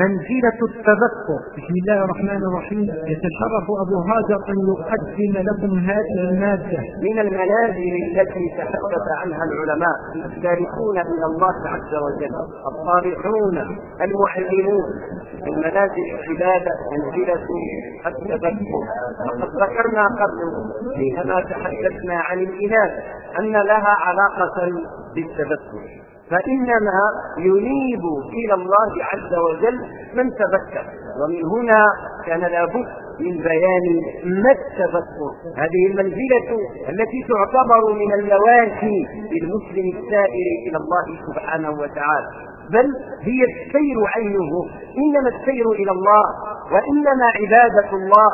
منزلة التذكر. بسم الله الرحمن الرحيم. يتشرف أبو هاجر أن يقدم لكم هذه المادة. من المنازل التي تحدث عنها العلماء السالكون إلى الله عز وجل الصالحون المعلمون. من منازل العبادة منزلة التذكر. وقد ذكرنا قبل حينما تحدثنا عن الإناث أن لها علاقة بالتذكر. فإنما ينيب إلى الله عز وجل من تذكر. ومن هنا كان لابد من بيان ما التذكر. هذه المنزلة التي تعتبر من اللواتي للمسلم السائر إلى الله سبحانه وتعالى. بل هي السير عينه. إنما السير إلى الله وإنما عبادة الله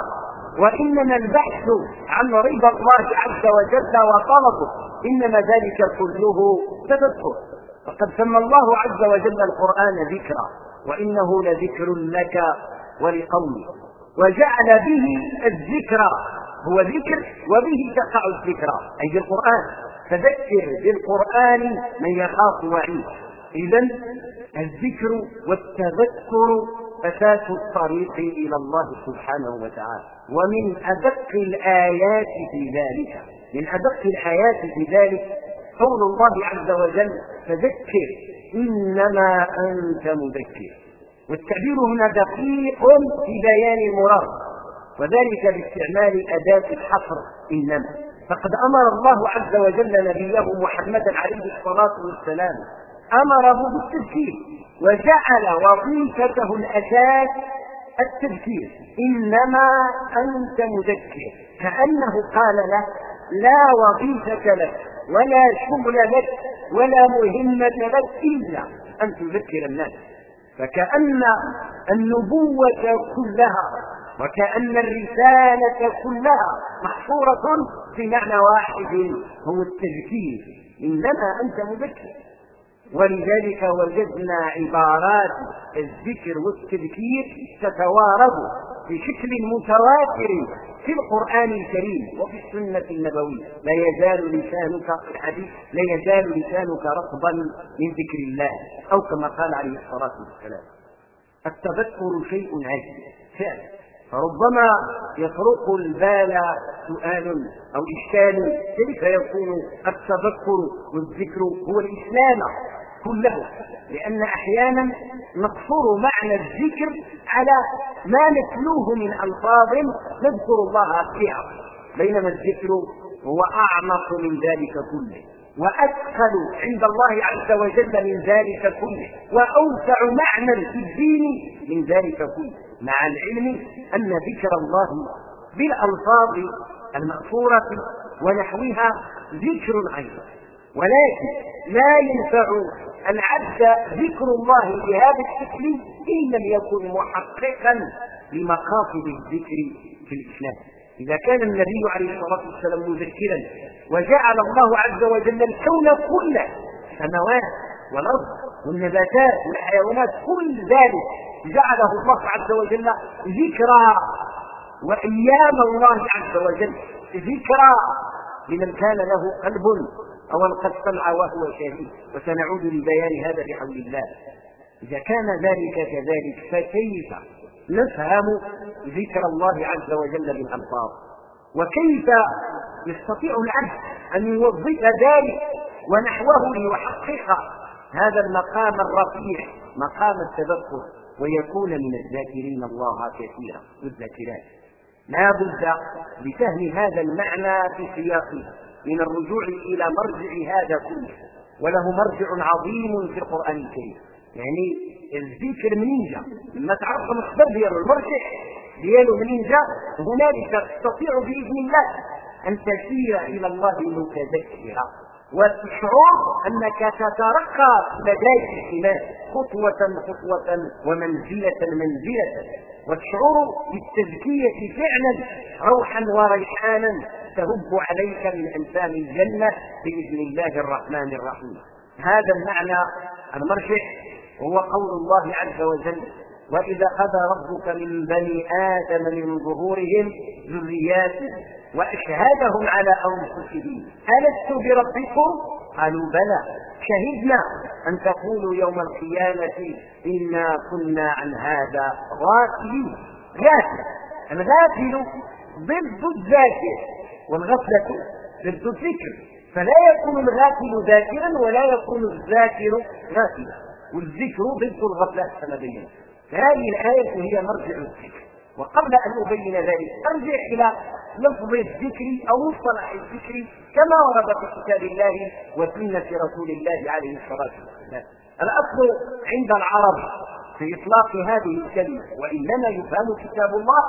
وإنما البحث عن رضا الله عز وجل وطلبه. إنما ذلك كله تذكر. فقد سمى الله عز وجل القرآن ذكرا وإنه لذكر لك ولقومك. وجعل به الذكرى هو ذكر وبه تقع الذكرى أي بالقرآن فذكر بالقرآن من يخاف وعيد. إذا الذكر والتذكر أساس الطريق إلى الله سبحانه وتعالى. ومن أدق الآيات في ذلك من أدق الآيات في ذلك قول الله عز وجل فذكر إنما أنت مذكر. والتعبير هنا دقيق في بيان المراد وذلك باستعمال أداة الحصر إنما. فقد أمر الله عز وجل نبيه محمدا عليه الصلاة والسلام أمره بالتذكير وجعل وظيفته الأساس التذكير إنما أنت مذكر. كأنه قال له لا وظيفة لك ولا شغل لك ولا مهمة لك إلا أن تذكر الناس. فكأن النبوة كلها وكأن الرسالة كلها محصورة في معنى واحد هو التذكير. إنما أنت مذكر. ولذلك وجدنا عبارات الذكر والتذكير تتوارد بشكل متواتر في القرآن الكريم وفي السنة النبوية. لا يزال لسانك الحديث لا يزال لسانك رطبا من ذكر الله. أو كما قال عليه الصلاة والسلام التذكر شيء عجيب. فعلا. فربما يطرق البال سؤال أو إشكال كيف يكون التذكر والذكر هو الإسلام؟ كله لأن أحيانا نقصر معنى الذكر على ما نتلوه من ألفاظ نذكر الله فيها بينما الذكر هو أعمق من ذلك كله وأثقل عند الله عز وجل من ذلك كله وأوسع معنى في الدين من ذلك كله مع العلم أن ذكر الله بالألفاظ المأثورة ونحوها ذكر أيضا ولكن لا ينفع العبد ذكر الله بهذا الشكل إن لم يكن محققا لمقاصد الذكر في الإسلام. إذا كان النبي عليه الصلاة والسلام مذكرا وجعل الله عز وجل الكون كله السماوات والأرض والنباتات والحيوانات كل ذلك جعله الله عز وجل ذكرى وأيام الله عز وجل ذكرى لمن كان له قلب أو ألقى السمع وهو شهيد وسنعود لبيان هذا بحول الله. إذا كان ذلك كذلك فكيف نفهم ذكر الله عز وجل بالألفاظ؟ وكيف يستطيع العبد أن يوظف ذلك ونحوه ليحقق هذا المقام الرفيع مقام التذكر ويكون من الذاكرين الله كثيرا والذاكرات لا بد لفهم هذا المعنى في سياقه. من الرجوع إلى مرجع هذا كله وله مرجع عظيم في القرآن الكريم. يعني الذكر منين لما تعرف المصدر ديالو المرجع ديالو منين هنالك تستطيع بإذن الله أن تسير إلى الله متذكرا. وتشعر أنك تترقى ذلك الإيمان خطوة خطوة ومنزلة منزلة. وتشعر بالتزكية فعلا روحا وريحانا. تهب عليك من أنسام الجنة بإذن الله الرحمن الرحيم. هذا المعنى المرجع هو قول الله عز وجل وإذا قضى ربك من بني آدم من ظهورهم ذرياتهم وأشهدهم على أنفسهم ألست بربكم؟ قالوا بلى شهدنا أن تقولوا يوم القيامة إنا كنا عن هذا غافلين. غافل الغافل ضد الذاكر. والغفلة ضد الذكر فلا يكون الغافل ذاكرا ولا يكون الذاكر غافلا والذكر ضد الغفلة كما بينا هذه الآية هي مرجع الذكر. وقبل أن أبين ذلك أرجع إلى لفظ الذكر أو مصطلح الذكر كما ورد في كتاب الله وسنة رسول الله عليه الصلاة والسلام. الأصل عند العرب في إطلاق هذه الكلمة وإنما يفهم كتاب الله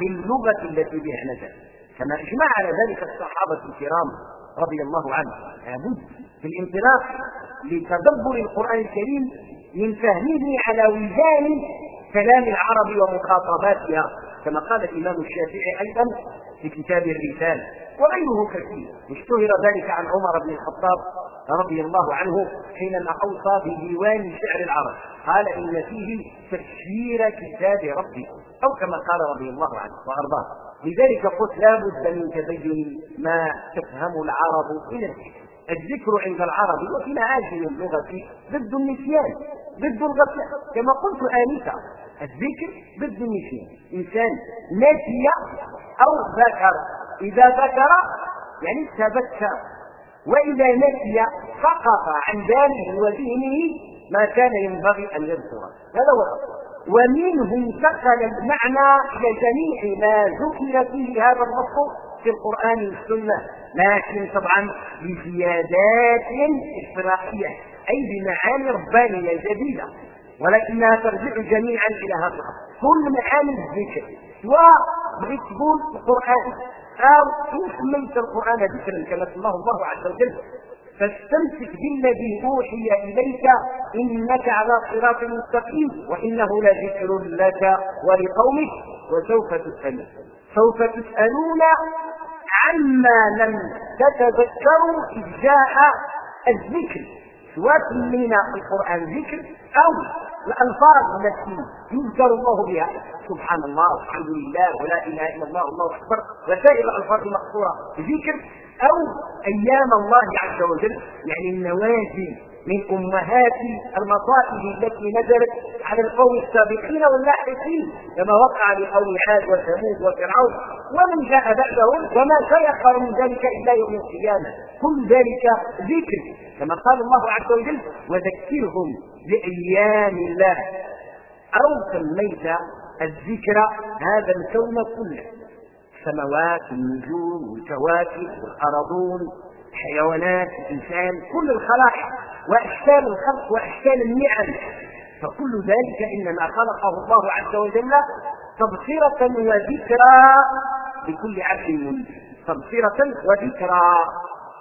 باللغة التي بها نزل. كما اجمع على ذلك الصحابة الكرام رضي الله عنهم. لابد في الانطلاق لتدبر القرآن الكريم من فهمه على وزان كلام العرب ومخاطباتها كما قال الإمام الشافعي أيضا في كتاب الرسالة وغيره كثير. اشتهر ذلك عن عمر بن الخطاب رضي الله عنه حينما أوصى بديوان شعر العرب. قال إن فيه تفسير كتاب ربي أو كما قال رضي الله عنه وأرضاه. لذلك قلت لا بد من تبين ما تفهم العرب من الذكر الذكر عند العرب وفي معاجم اللغة ضد النسيان ضد الغفلة كما قلت آنفا الذكر ضد النسيان. إنسان نسي أو ذكر. إذا ذكر يعني تذكر. وإذا نسي سقط عن باله وذهنه ما كان ينبغي أن يذكر. هذا هو الأصل. ومنه انتقل المعنى إلى جميع ما ذكر فيه هذا النص في القرآن والسنة. لكن طبعا بزيادات اصطلاحية أي بمعاني ربانية جديدة. ولكنها ترجع جميعا إلى هذا الأصل كل معاني الذكر سواء بغيت تقول القرآن أو إن سميت القرآن ذكرا؟ كما سماه الله عز وجل فاستمسك بالذي أوحي إليك إنك على صراط مستقيم وإنه لذكر لك ولقومك وسوف تسألون. سوف تسألون عما لم تتذكروا إذ جاء الذكر. سواء سمينا القرآن ذكر أو الألفاظ التي يذكر الله بها. سبحان الله والحمد لله ولا إله إلا الله الله أكبر. وسائر الألفاظ المقصوره ذكر. أو أيام الله عز وجل يعني النوازل من أمهات المصائب التي نزلت على القوم السابقين واللاحقين كما وقع لقوم عاد وثمود وفرعون ومن جاء بعدهم وما سيخر من ذلك إلا يوم القيامة. كل ذلك ذكر كما قال الله عز وجل وذكرهم بأيام الله. أو سميت الذكر هذا الكون كله؟ السماوات النجوم والكواكب والارضون الحيوانات الانسان كل الخلائق واشكال الخلق واشكال النعم. فكل ذلك إنما خلقه الله عز وجل تبصره وذكرى لكل عبد منيب تبصره وذكرى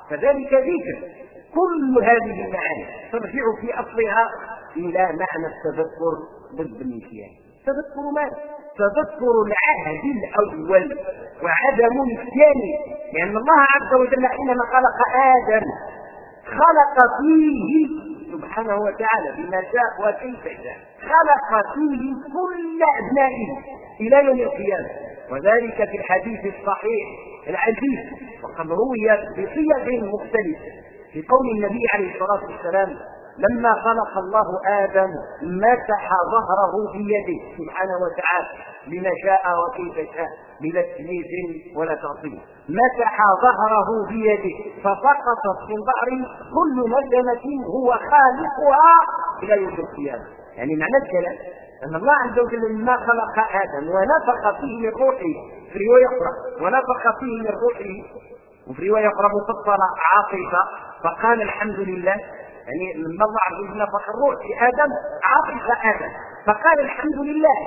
فذلك ذكر. كل هذه المعاني ترجع في أصلها إلى معنى التذكر ضد النسيان تذكر ماذا؟ تذكر العهد الأول وعدم الثاني لأن الله عز وجل حينما خلق آدم خلق فيه سبحانه وتعالى بما شاء وكيف شاء خلق فيه كل أبنائه إلى يوم القيامة. وذلك في الحديث الصحيح العزيز وقد روي بصيغ مختلفة في قول النبي عليه الصلاة والسلام لما خلق الله آدم مسح ظهره بيده سبحانه وتعالى لما شاء وكيف شاء بلا تمييز ولا تعطيل. مسح ظهره بيده فسقطت من ظهره كل نجمة هو خالقها إلى يوم القيامة. يعني معنى الكلام أن الله عز وجل لما خلق آدم ونفخ فيه من روحه في رواية أخرى ونفخ فيه من روحه وفي رواية أخرى مفصلة عاطفة فقال الحمد لله يعني لما الله عز وجل نفخ الروح في آدم عطف آدم. فقال الحمد لله.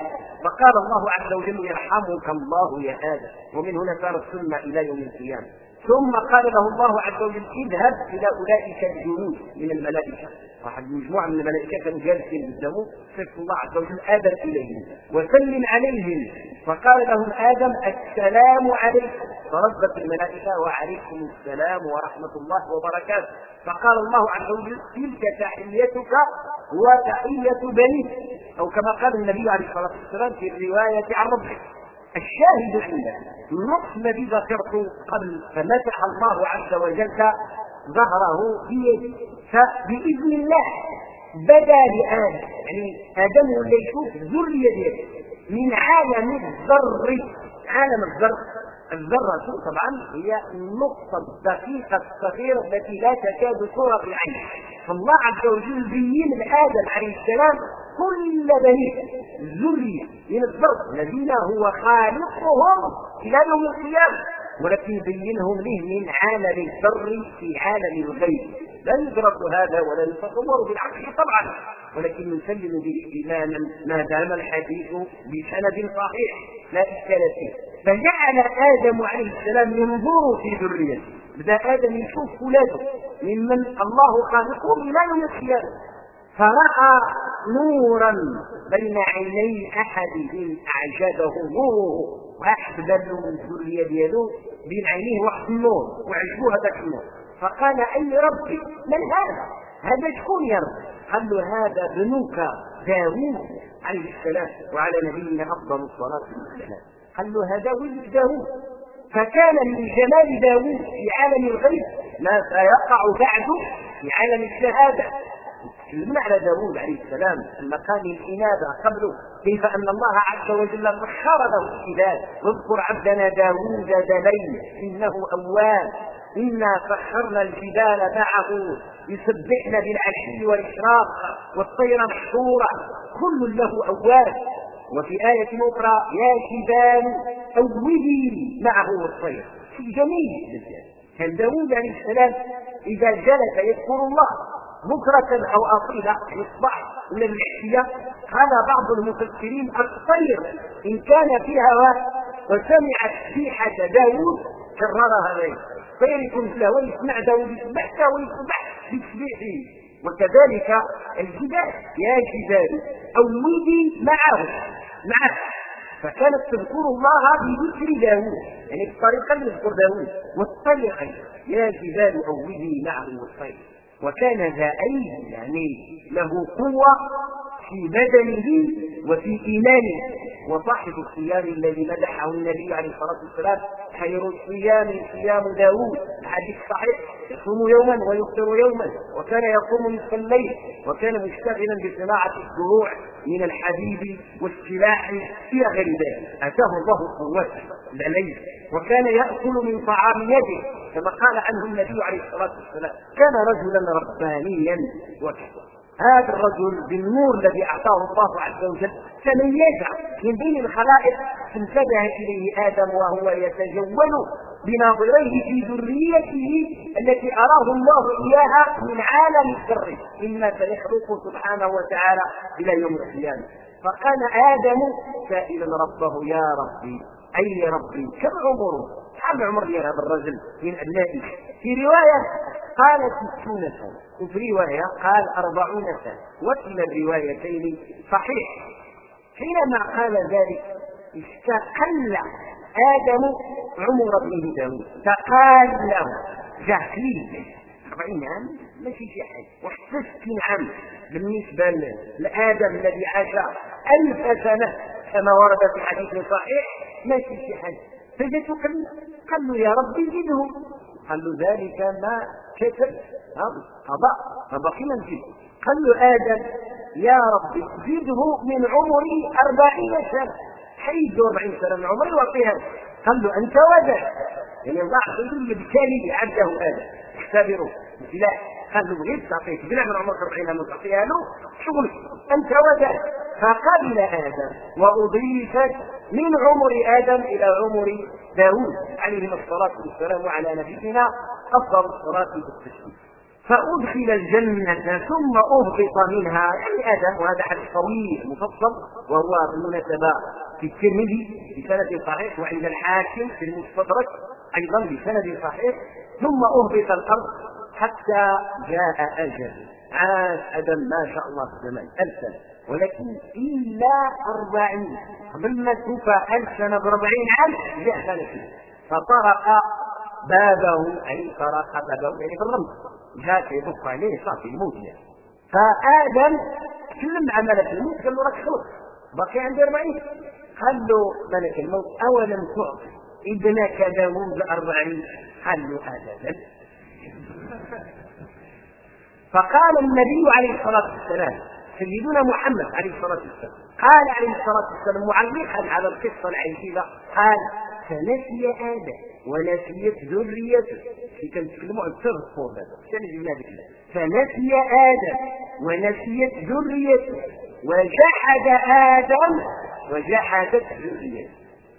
فقال الله عز وجل يرحمك الله يا آدم. ومن هنا صارت السنة إلى يوم القيامة. ثم قال له الله عز وجل اذهب إلى أولئك الجنود من الملائكة. واحد مجموعة من الملائكة كانوا جالسين قدامه. فك الله عز وجل آدم إليهم. وسلم عليهم. فقال لهم آدم السلام عليكم. فردت الملائكة وعليكم السلام ورحمة الله وبركاته. فقال الله عز وجل تلك تحيتك وتحية بنيك. أو كما قال النبي عليه الصلاة والسلام في الرواية عن ربك. الشاهد عندنا النقص الذي ذكرته قبل فمسح الله عز وجل ظهره بيده فبإذن الله بدا لادم يعني آدم ولا يشوف الذريه ديالو من عالم الذر. عالم الذر. الذرة طبعا هي النقطة الدقيقة الصغيرة التي لا تكاد ترى بالعين فالله عز وجل بين لآدم عليه السلام كل بني ذرية. من الذر الذين هو خالقهم إلى يوم القيامة. ولكن بينهم له من عالم الذر في عالم الغيب. لا يدرك هذا ولا يتصور بالعقل طبعا. ولكن نسلم به ايمانا ما دام الحديث بسند صحيح. لا إشكال فيه. فجعل آدم عليه السلام ينظر في ذريته. بدا آدم يشوف ولاده ممن الله خالقهم إلى يوم القيامة. فراى نورا بين عيني احدهم اعجبه نوره. واحد بان له من الذريه ديالو بين عينيه واحد النور. وعجبوه هذاك النور. فقال اي ربي من هذا؟ هذا شكون يا رب؟ قال له هذا ابنك داوود عليه السلام وعلى نبينا أفضل الصلاة والسلام. قال له هذا ولد داوود. فكان من جمال داوود في عالم الغيب ما سيقع بعد في عالم الشهادة. تكلمنا على داوود عليه السلام المقام الإنابة قبله كيف أن الله عز وجل سخر له العباد واذكر عبدنا داوود دليل إنه أواب. إنا سخرنا الجبال معه يسبحن بالعشي والإشراق والطير محشورة كل له أواب. وفي آية أخرى يا جبال أوبي معه الطير. شيء جميل كان داوود عليه السلام إذا جلس يذكر الله. بكرة أو أصيلة الصباح ولا العشية قال بعض المفسرين الطير إن كان فيها وسمعت سيحة داوود كررها طير يكون له ويسمع داوود يسبح ويسبح بتسبيحه وكذلك الجبال يا جبال أوبي معه معه. فكانت تذكر الله بذكر داوود يعني بالطريقة اللي يذكر داوود. والطير يا جبال أوبي معه والطير وكان ذا أيدي يعني له قوة في بدنه وفي إيمانه. وصاحب الصيام الذي مدحه النبي عليه الصلاة والسلام خير الصيام صيام داوود. الحديث صحيح. يصوم يوما ويفطر يوما. وكان يقوم نصف الليل وكان مشتغلا بصناعة الدروع من الحديد والسلاح إلى غير ذلك. أتاه الله قوته الليل وكان يأكل من طعام يده كما قال عنه النبي عليه الصلاة والسلام. كان رجلا ربانيا وكذا. هذا الرجل بالنور الذي أعطاه الله عز وجل تميز من بين الخلائق انتبه إليه آدم وهو يتجول بناظريه في ذريته التي أراه الله إياها من عالم الذر مما سيخلقه سبحانه وتعالى إلى يوم القيامة. فقال آدم سائلا ربه يا ربي أي ربي كم عمره؟ كم عمر هذا الرجل من ابنائه في رواية قال ستون سنة وفي رواية قال أربعون سنة. وكلا الروايتين صحيح. حينما قال ذلك استقل آدم عمر ابنه داود. له جهلي أربعين عام؟ ماشي شي حاجة. واحد ستين عام بالنسبة لآدم الذي عاش ألف سنة كما ورد في حديث صحيح ماشي شي حاجة. فجأة قال له يا ربي زده. قال له ذلك ما كتب. قضاء. فبقي منزل قال له آدم يا رب زده من عمري أربعين سنة. حيد أربعين سنة من عمري وأعطيها. قال له أنت ودع يعني الله عز وجل بالتالي عده آدم. اختبره. لا. قال له بغيت تعطيه بلا من عمرك 40 عام تعطيها له. شغل. أنت ودع فقبل آدم وأضيفت من عمر آدم إلى عمر داود عليهما الصلاة والسلام على نبينا أفضل الصلاة والتسليم فأدخل الجنة ثم أهبط منها. يعني آدم وهذا حديث طويل مفصل وهو بالمناسبة في الترمذي بسند صحيح وعند الحاكم في المستدرك أيضا بسند صحيح. ثم أهبط الأرض حتى جاء أجل. عاش آدم ما شاء الله في زمان ألف سنة ولكن إلا أربعين قبل ما توفى ألف سنة بأربعين عام جاء سنة. فطرق بابه أي طرق بابه يعني الرمز. جاء يدق عليه صافي يموت يعني. فآدم كلم مع ملك الموت قال له راك خلص باقي عندي 40 قال له ملك الموت أولم تعطي ابنك داوود أربعين قال له أبدا فقال النبي عليه الصلاة والسلام سيدنا محمد عليه الصلاة والسلام. قال عليه الصلاة والسلام معلقا على القصة العجيبة قال فنسي آدم ونسيت ذريته. في كنتكلموا عن الصور هذا. شنو جبنا هذيك فنسي آدم ونسيت ذريته وجحد آدم وجحدت ذريته.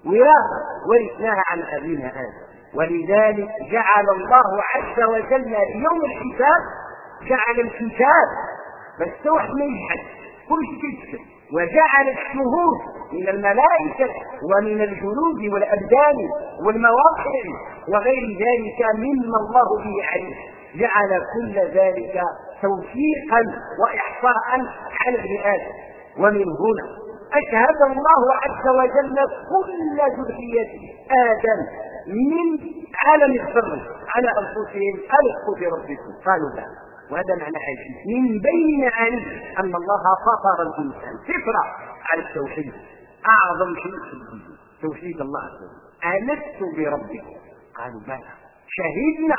وراثه ورثناها عن أبينا آدم. ولذلك جعل الله عز وجل في يوم الحساب جعل الكتاب ما يجحد كل شيء وجعل الشهود من الملائكة ومن الجنود والأبدان والمواقع وغير ذلك مما الله به عليم. جعل كل ذلك توفيقا وإحصاء على ابن آدم ومن هنا أشهد الله عز وجل كل ذرية آدم من عالم الذر على أنفسهم. ألقوا بربكم قالوا لا. وهذا معنى حديث من بين معاني أن الله فطر الإنسان. فطرة على التوحيد. أعظم شيء في الدين توحيد الله عز وجل. ألست بربكم قالوا بلى. شهدنا.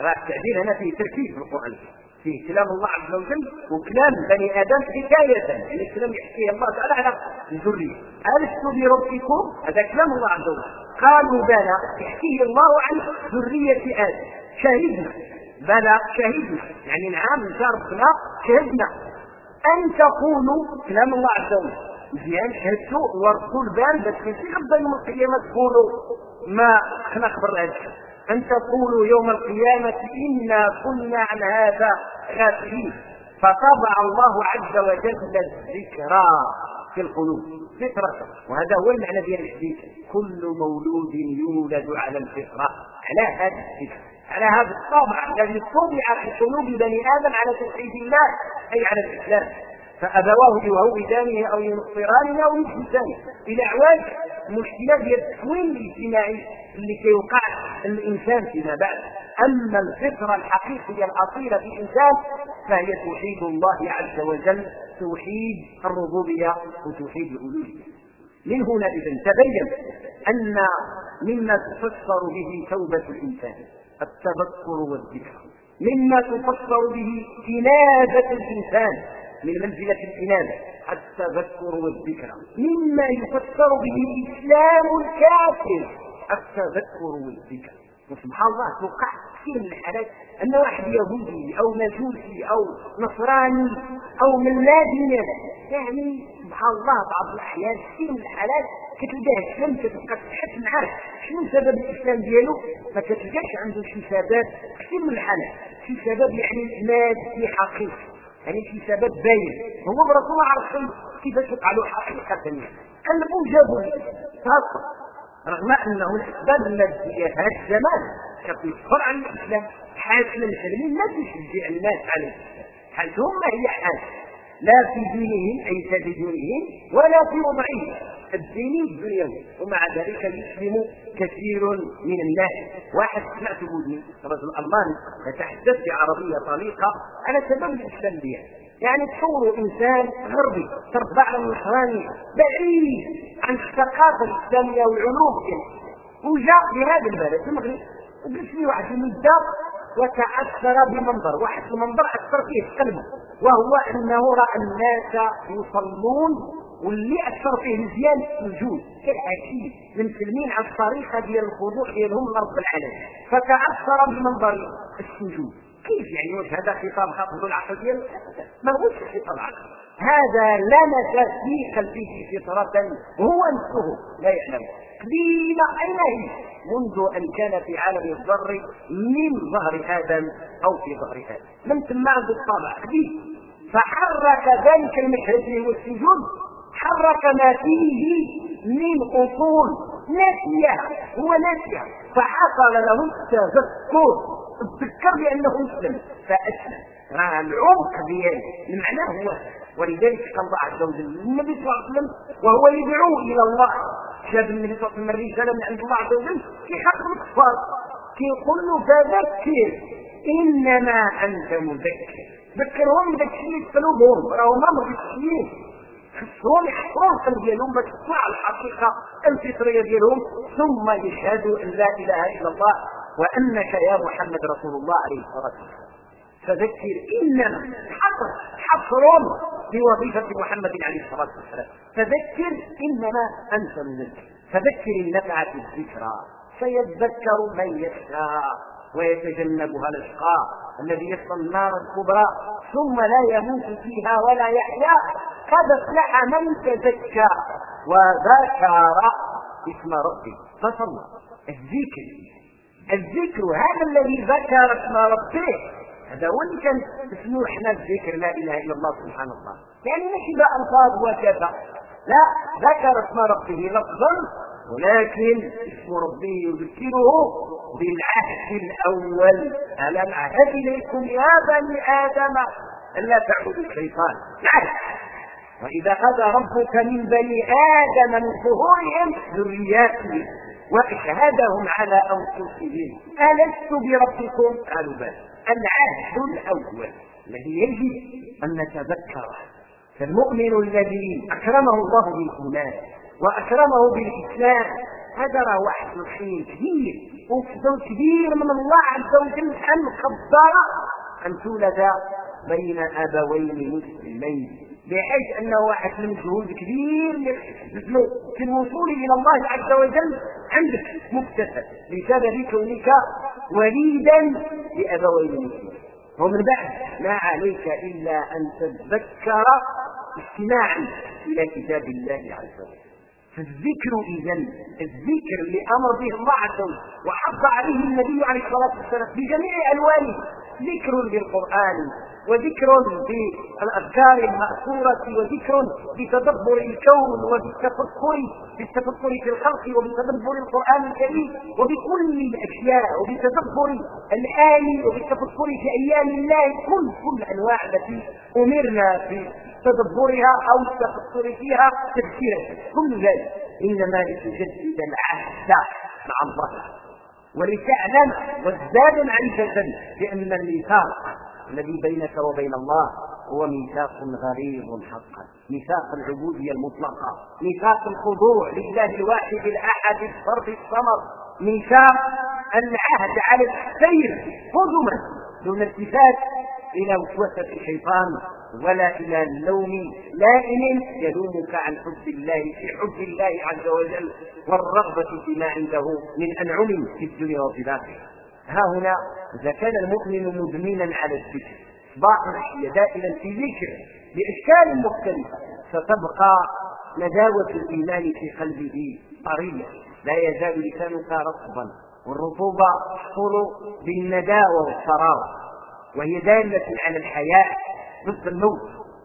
راه التعبير هنا فيه تركيز في القرآن. فيه كلام الله عز وجل وكلام بني آدم حكاية. يعني كلام يحكيه الله تعالى على الذريه ألست بربكم؟ هذا كلام الله عز وجل. قالوا بلى. يحكيه الله عن ذرية آدم. شهدنا. بلى شهدنا يعني نعم شاركنا شهدنا أن تقولوا كلام الله عز وجل. مزيان شهدتوا ورسول بان بس في غدا يوم القيامة تقولوا ما إحنا خبر هذا أن تقولوا يوم القيامة إنا كنا عن هذا غافلين. فطبع الله عز وجل الذكرى في القلوب. فطرة وهذا هو المعنى ديال الحديث. كل مولود يولد على الفطرة على هذا الفكر على هذا الطبع الذي طبع في قلوب بني آدم على توحيد الله أي على الإسلام. فأبواه يهودانه أو ينصرانه أو يشمسانه إلى اعوان مشكله ديال التكوين الاجتماعي اللي كيوقع الإنسان فيما بعد. أما الفطرة الحقيقية الأصيلة في الإنسان فهي توحيد الله عز وجل توحيد الربوبية وتوحيد الألوهية. من هنا إذا تبين أن مما تفسر به توبة الإنسان. التذكر والذكر. مما تفسر به إنابة الإنسان من منزلة الإنابة التذكر والذكر. مما يفسر به إسلام الكافر. التذكر والذكر. وسبحان الله توقع كثير من الحالات. أن واحد يهودي أو مجوسي أو نصراني أو من لا دين يعني سبحان الله بعض الأحيان كثير من الحالات كتلقاه اسلام كتبقى تبحث معاه. شنو سبب الإسلام ديالو؟ ما كتلقاش عنده شي سبب. كثير من الحالات شي سبب يعني مادي حقيقي يعني شي سبب باين. هو الرسول ما عرف كيفاش يفعلوا حقيقة يعني قلبوا جابوا رغم أنه الاسباب الماديه هذا الزمان كتنفر عن الإسلام. حاكم المسلمين ما تشجع الناس الاسلام حالتهم ما هي حال لا في دينهم في دينهم ولا في وضعهم. الديني الدنيوي ومع ذلك يسلم كثير من الناس. واحد سمعت بودني رجل ألماني يتحدث بعربية طليقة على سبب الإسلام ديالو يعني تصوروا إنسان غربي تربى على النصرانيه بعيد عن الثقافة الإسلامية والعلوم. وجاء لهذا البلد المغرب وجلس لي واحد المده وتاثر بمنظر واحد المنظر اثر فيه قلبه وهو أنه رأى الناس يصلون واللي اثر فيه مزيان السجود كالحكيم المسلمين على الطريقة ديال الخضوع ديالهم لرب العالمين. فتأثر بمنظر السجود. كيف يعني؟ هذا خطاب خاطب العقل ديالو؟ ما هوش خطاب عقل. هذا لمس في قلبه فطرة هو نفسه. لا يعلم. قبيلة أين هي منذ أن كان في عالم الذر من ظهر آدم أو في ظهر آدم من ثم عنده الطابع قبيل فحرك ذلك المشهد والسجود حرك ما فيه من أصول ناسية. هو ناسية. فحصل له التذكر تذكر بأنه مسلم. فأسلم. العمق ديال المعنى هو ولذلك قال الله عز وجل النبي صلى الله عليه وسلم وهو يدعو إلى الله. شاف النبي صلى الله عليه وسلم رساله من عند الله عز وجل في حق الكفار كيقول له فذكر إنما أنت مذكر. ذكرهم بداك الشيء في قلوبهم راهو ما مغشيين خصهم يحفظوا القلب ديالهم باش تطلع الحقيقة الفطرية ديالهم ثم يشهدوا أن لا إله إلا الله وأنك يا محمد رسول الله عليه الصلاة والسلام. فذكر إنما حصر حصر بوظيفة محمد عليه الصلاة والسلام. فذكر إنما أنت مذكر فذكر النفعة الذكرى. سيذكر من يخشى ويتجنبها الاشقى الذي يصل النار الكبرى ثم لا يموت فيها ولا يحيا. قد افلح من تزكى وذكر اسم ربه. فصلى الذكر. الذكر هذا الذي ذكر اسم ربه. هذا هو اللي كان مسموح إحنا الذكر لا إله إلا الله سبحان الله. يعني ماشي بألفاظ وكذا. لا ذكر اسم ربه لفظا ولكن اسم ربه يذكره بالعهد الأول. ألم عهد إليكم يا بني آدم الا تعبدوا الشيطان؟ العهد وإذا اخذ ربك من بني آدم من ظهورهم ذرياتهم واشهدهم على أنفسهم ألست بربكم؟ قالوا بلى. العهد الأول الذي يجب أن نتذكره. فالمؤمن الذي أكرمه الله بالإيمان وأكرمه بالإسلام هذا راه واحد الخير كبير وفضل كبير من الله عز وجل أن قدر أن تولد بين أبوين مسلمين. بحيث أنه واحد من جهود كبير في الوصول إلى الله عز وجل عندك مكتسب بسبب كونك وليدا لأبوين مسلمين ومن بعد ما عليك إلا أن تتذكر استماعا إلى كتاب الله عز وجل. فالذكر اذا الذكر اللي أمر به الله عز وجل وحض عليه النبي عليه الصلاة والسلام بجميع ألوانه. ذكر بالقران وذكر بالاذكار المأثورة وذكر بتدبر الكون وبالتفكر بالتفكر في الخلق وبتدبر القرآن الكريم وبكل الأشياء وبتدبر الايه وبالتفكر في أيام الله كل كل الانواع التي أمرنا في تدبرها أو التفكر فيها تفكيرا كل ذلك إنما لتجدد العهد مع الله. ولتعلم وازداد معرفة بان الميثاق الذي بينك وبين الله هو ميثاق غليظ حقا. ميثاق العبودية المطلقة ميثاق الخضوع لله الواحد الأحد الفرد الصمد ميثاق العهد على السير قدما دون التفات إلى وسوسة الشيطان. ولا إلى اللوم لائم يلومك عن حب الله في حب الله عز وجل والرغبة فيما عنده من أنعم في الدنيا وفي الآخرة. ها هنا إذا كان المؤمن مدمنا على الذكر صباح العشية دائما في ذكر بأشكال مختلفة ستبقى نداوة الإيمان في قلبه طرية لا يزال لسانك رطبا والرطوبة تحصل بالنداوة والصراوة وهي دالة على الحياة ضد الموت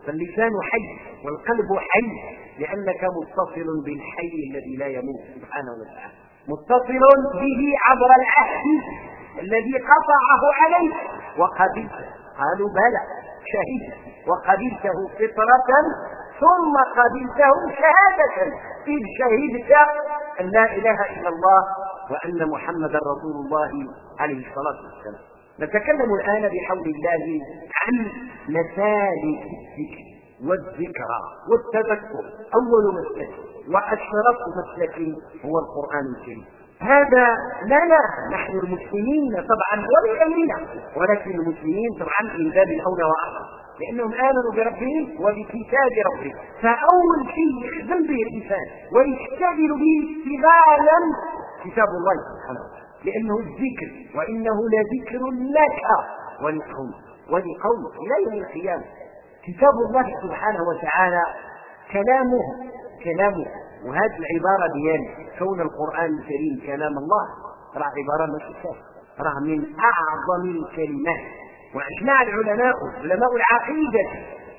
فاللسان حي والقلب حي لأنك متصل بالحي الذي لا يموت سبحانه وتعالى. متصل به عبر العهد الذي قطعه عليه وقبلته قالوا بلى شهيد. وقبلته فطرة ثم قبلته شهادة. إذ شهدت أن لا إله إلا الله وأن محمدا رسول الله عليه الصلاة والسلام. نتكلم الآن بحول الله عن مسالك الذكر والذكرى والتذكر. أول مسلك وأشرف مسلك هو القرآن الكريم. هذا لنا نحن المسلمين طبعا ولغيرنا ولكن المسلمين طبعا من باب الأولى وأعظم لأنهم آمنوا بربهم وبكتاب ربهم. فأول شيء يخدم به الإنسان ويشتغل به اشتغالا كتاب الله سبحانه وتعالى. لأنه الذكر وإنه لذكر لك ولقومك ولقومك إلى يوم القيامة. كتاب الله سبحانه وتعالى كلامه كلامه وهذه العبارة ديال كون القرآن الكريم كلام الله. راه عبارة ماشي سهلة راه من أعظم الكلمات. وأجمع العلماء علماء العقيدة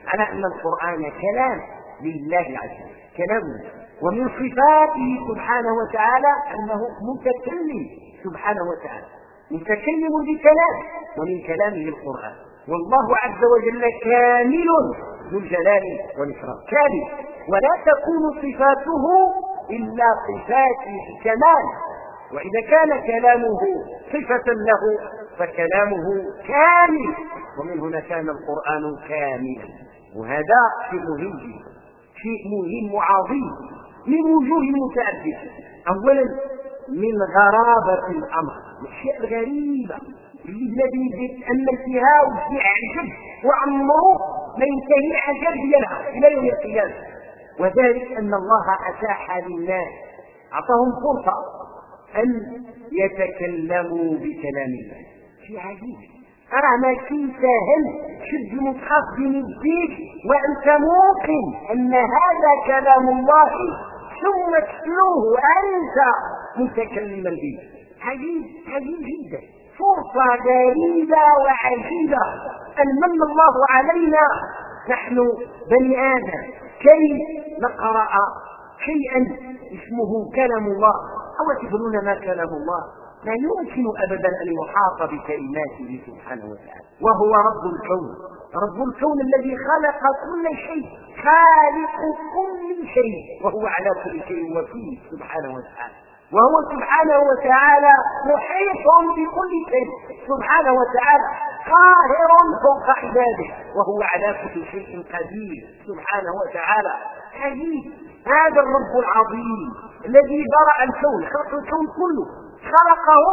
على أن القرآن كلام لله عز وجل كلامه. ومن صفاته سبحانه وتعالى أنه متكلم سبحانه وتعالى. متكلم بكلام ومن كلامه القرآن. والله عز وجل كامل ذو الجلال والإكرام. كامل. ولا تكون صفاته إلا صفات الكمال. وإذا كان كلامه صفة له فكلامه كامل. ومن هنا كان القرآن كاملا. وهذا شيء مهم. شيء مهم وعظيم. من وجوه متعددة أولا من غرابة الأمر الأشياء الغريبة اللي بلادي يتامل فيها ويجي عجب وعمره ما ينتهي العجب ديالها إلى يوم القيامة. وذلك أن الله أتاح للناس أعطاهم فرصة أن يتكلموا بكلام الله. شيء عجيب. راه ماشي ساهل شد المصحف بين يديك وأنت موقن أن هذا كلام الله ثم تتلوه انت متكلما به عجيب عجيب جدا فرصة غريبة وعجيبة. أن من الله علينا نحن بني آدم. كي نقرأ شيئا اسمه كلام الله. أو تقولون ما كلام الله. لا يمكن ابدا أن يحاط بكلماته سبحانه وتعالى. وهو رب الكون. رب الكون الذي خلق كل شيء. خالق كل شيء وهو على كل شيء وكيل سبحانه وتعالى. وهو سبحانه وتعالى محيط بكل شيء سبحانه وتعالى قاهر فوق عباده وهو على كل شيء قدير سبحانه وتعالى. عجيب هذا الرب العظيم الذي برأ الكون خلق الكون كله خلقه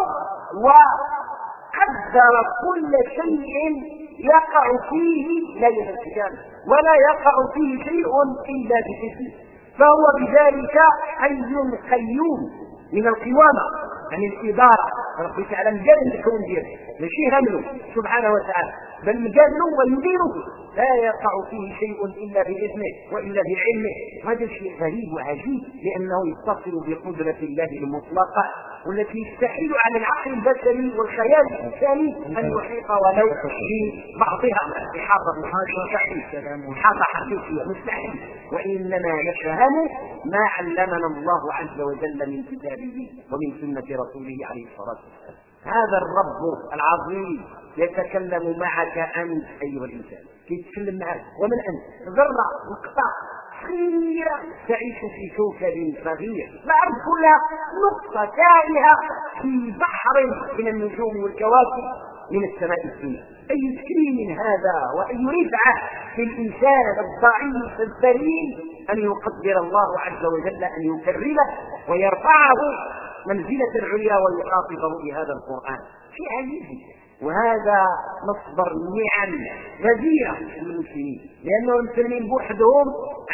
وقدر كل شيء يقع فيه لا يوم القيامه ولا يقع فيه شيء إلا باسمه. فهو بذلك حي قيوم من القوامه عن يعني الإدارة ربي تعالى مجال الكون ديالو ماشي همله سبحانه وتعالى. بل مجاله ويديره لا يقع فيه شيء إلا بإذنه وإلا بعلمه. هذا شيء غريب وعجيب لأنه يتصل بقدرة الله المطلقة والتي يستحيل على العقل البشري والخيال الإنساني أن يحيط ولو ببعضها إحاطة إحاطة حقيقية مستحيل. وإنما نفهم ما علمنا الله عز وجل من كتابه ومن سنة رسوله عليه الصلاة والسلام. هذا الرب العظيم يتكلم معك أنت أيها الإنسان. يتكلم معك؟ ومن أنت؟ ذره نقطه صغيرة تعيش في كوكب صغير. الأرض كلها نقطة تائهة في بحر من النجوم والكواكب من السماء الدنيا. أي تكريم هذا وأي رفعة في الإنسان الضعيف الذليل أن يقدر الله عز وجل أن يكرمه ويرفعه منزلة العليا ويخاطبه بهذا القرآن. شيء عجيب وهذا مصدر نعم كبيرة للمسلمين. لأن المسلمين بوحدهم